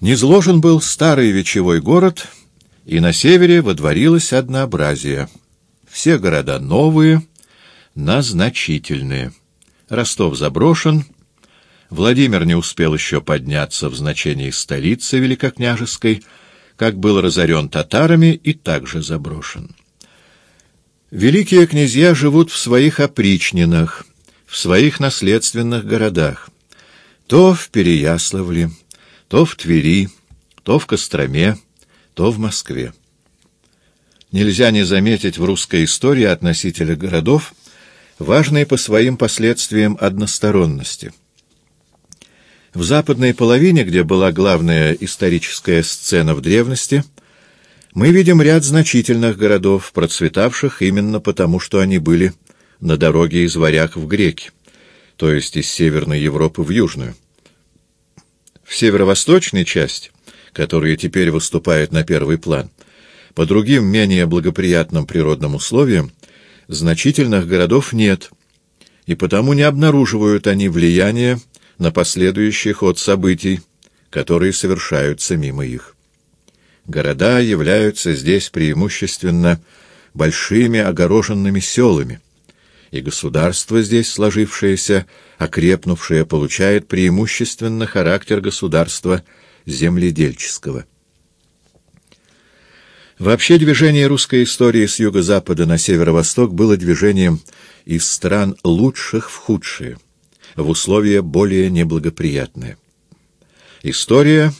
Низложен был старый вечевой город, и на севере водворилось однообразие. Все города новые, назначительные. Ростов заброшен, Владимир не успел еще подняться в значении столицы великокняжеской, как был разорен татарами и также заброшен. Великие князья живут в своих опричнинах, в своих наследственных городах. То в Переяславле, то в Твери, то в Костроме, то в Москве. Нельзя не заметить в русской истории относителя городов важные по своим последствиям односторонности. В западной половине, где была главная историческая сцена в древности, мы видим ряд значительных городов, процветавших именно потому, что они были на дороге из Варяг в Греки, то есть из Северной Европы в Южную. В северо-восточной части, которая теперь выступает на первый план, по другим менее благоприятным природным условиям, значительных городов нет, и потому не обнаруживают они влияния на последующий ход событий, которые совершаются мимо их. Города являются здесь преимущественно большими огороженными селами, и государство здесь сложившееся, окрепнувшее, получает преимущественно характер государства земледельческого. Вообще движение русской истории с юго-запада на северо-восток было движением из стран лучших в худшие, в условия более неблагоприятные. История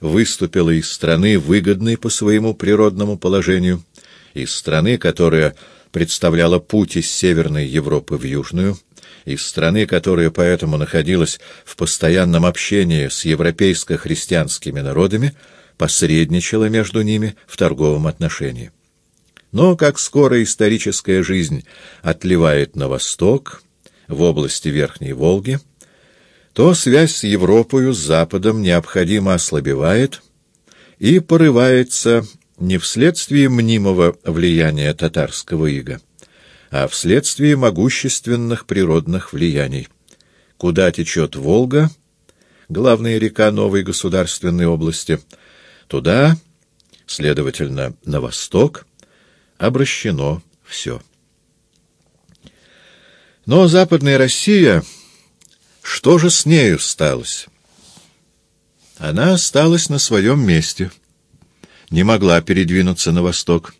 выступила из страны, выгодной по своему природному положению, из страны, которая представляла путь из Северной Европы в Южную, из страны, которая поэтому находилась в постоянном общении с европейско-христианскими народами, посредничала между ними в торговом отношении. Но как скоро историческая жизнь отливает на восток, в области Верхней Волги, то связь с Европою, с Западом необходимо ослабевает и порывается не вследствие мнимого влияния татарского ига, а вследствие могущественных природных влияний. Куда течет Волга, главная река новой государственной области, туда, следовательно, на восток, обращено все. Но Западная Россия что же с нею сталось? Она осталась на своем месте, не могла передвинуться на восток.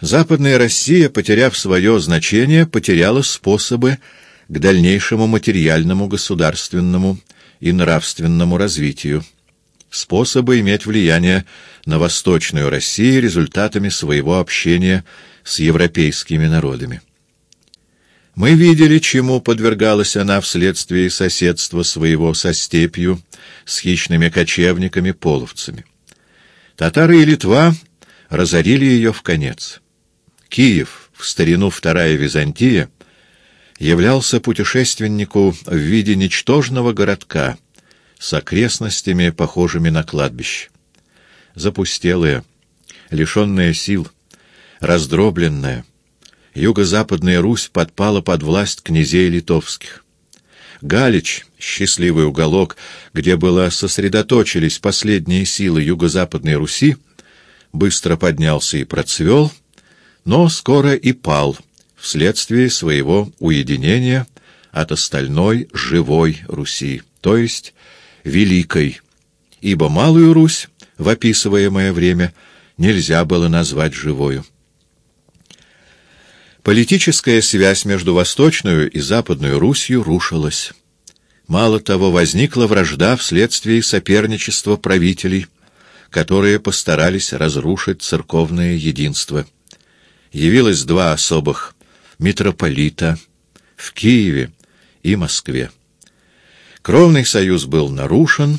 Западная Россия, потеряв свое значение, потеряла способы к дальнейшему материальному, государственному и нравственному развитию, способы иметь влияние на Восточную Россию результатами своего общения с европейскими народами. Мы видели, чему подвергалась она вследствие соседства своего со степью, с хищными кочевниками-половцами. Татары и Литва разорили ее в конец. Киев, в старину Вторая Византия, являлся путешественнику в виде ничтожного городка с окрестностями, похожими на кладбище. Запустелая, лишенная сил, раздробленная — юго-западная Русь подпала под власть князей литовских. Галич, счастливый уголок, где было сосредоточились последние силы юго-западной Руси, быстро поднялся и процвел, но скоро и пал вследствие своего уединения от остальной живой Руси, то есть великой, ибо Малую Русь в описываемое время нельзя было назвать живою. Политическая связь между Восточную и Западную Русью рушилась. Мало того, возникла вражда вследствие соперничества правителей, которые постарались разрушить церковное единство. Явилось два особых митрополита в Киеве и Москве. Кровный союз был нарушен,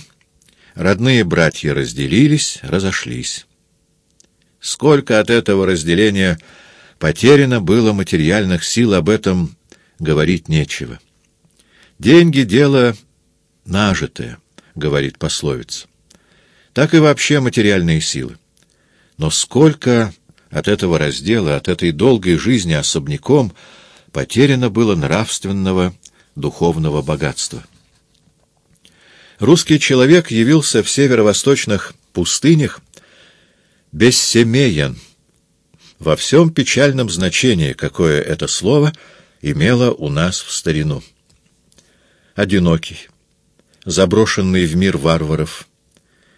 родные братья разделились, разошлись. Сколько от этого разделения Потеряно было материальных сил, об этом говорить нечего. Деньги — дело нажитое, говорит пословица. Так и вообще материальные силы. Но сколько от этого раздела, от этой долгой жизни особняком потеряно было нравственного, духовного богатства. Русский человек явился в северо-восточных пустынях бессемеян, во всем печальном значении, какое это слово имело у нас в старину. Одинокий, заброшенный в мир варваров,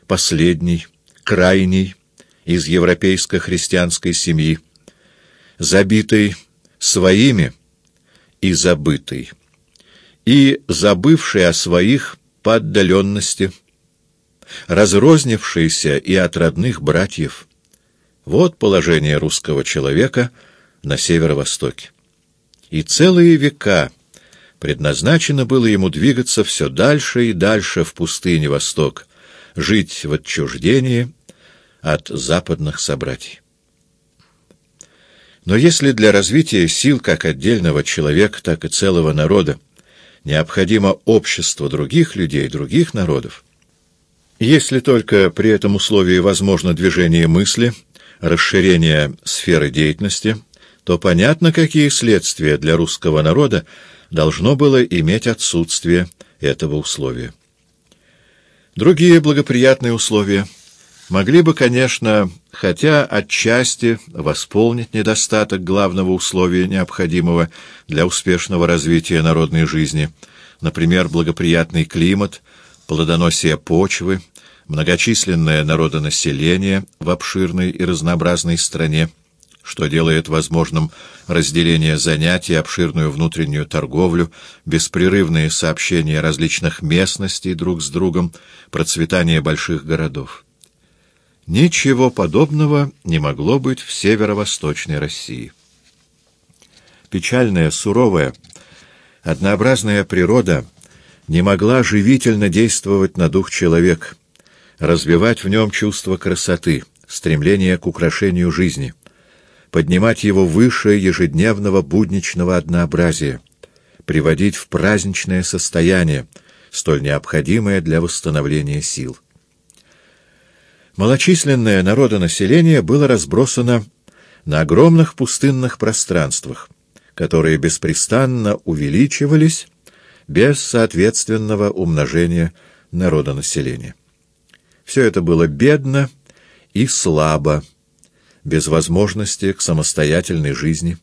последний, крайний из европейско-христианской семьи, забитый своими и забытый, и забывший о своих по отдаленности, разрознившийся и от родных братьев. Вот положение русского человека на северо-востоке. И целые века предназначено было ему двигаться все дальше и дальше в пустыне Восток, жить в отчуждении от западных собратьев. Но если для развития сил как отдельного человека, так и целого народа необходимо общество других людей, других народов, если только при этом условии возможно движение мысли, расширение сферы деятельности, то понятно, какие следствия для русского народа должно было иметь отсутствие этого условия. Другие благоприятные условия — могли бы, конечно, хотя отчасти восполнить недостаток главного условия, необходимого для успешного развития народной жизни, например, благоприятный климат, плодоносие почвы, многочисленное народонаселение в обширной и разнообразной стране, что делает возможным разделение занятий, обширную внутреннюю торговлю, беспрерывные сообщения различных местностей друг с другом, процветание больших городов. Ничего подобного не могло быть в северо-восточной России. Печальная, суровая, однообразная природа не могла живительно действовать на дух человека, развивать в нем чувство красоты, стремление к украшению жизни, поднимать его выше ежедневного будничного однообразия, приводить в праздничное состояние, столь необходимое для восстановления сил. Малочисленное народонаселение было разбросано на огромных пустынных пространствах, которые беспрестанно увеличивались без соответственного умножения народонаселения. Все это было бедно и слабо, без возможности к самостоятельной жизни,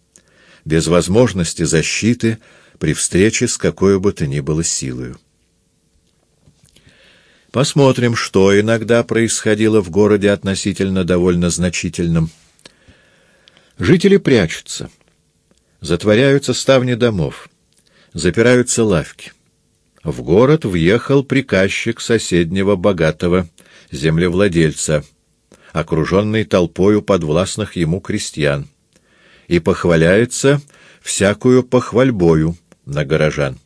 без возможности защиты при встрече с какой бы то ни было силою. Посмотрим, что иногда происходило в городе относительно довольно значительном. Жители прячутся, затворяются ставни домов, запираются лавки. В город въехал приказчик соседнего богатого землевладельца, окруженный толпою подвластных ему крестьян, и похваляется всякую похвальбою на горожан.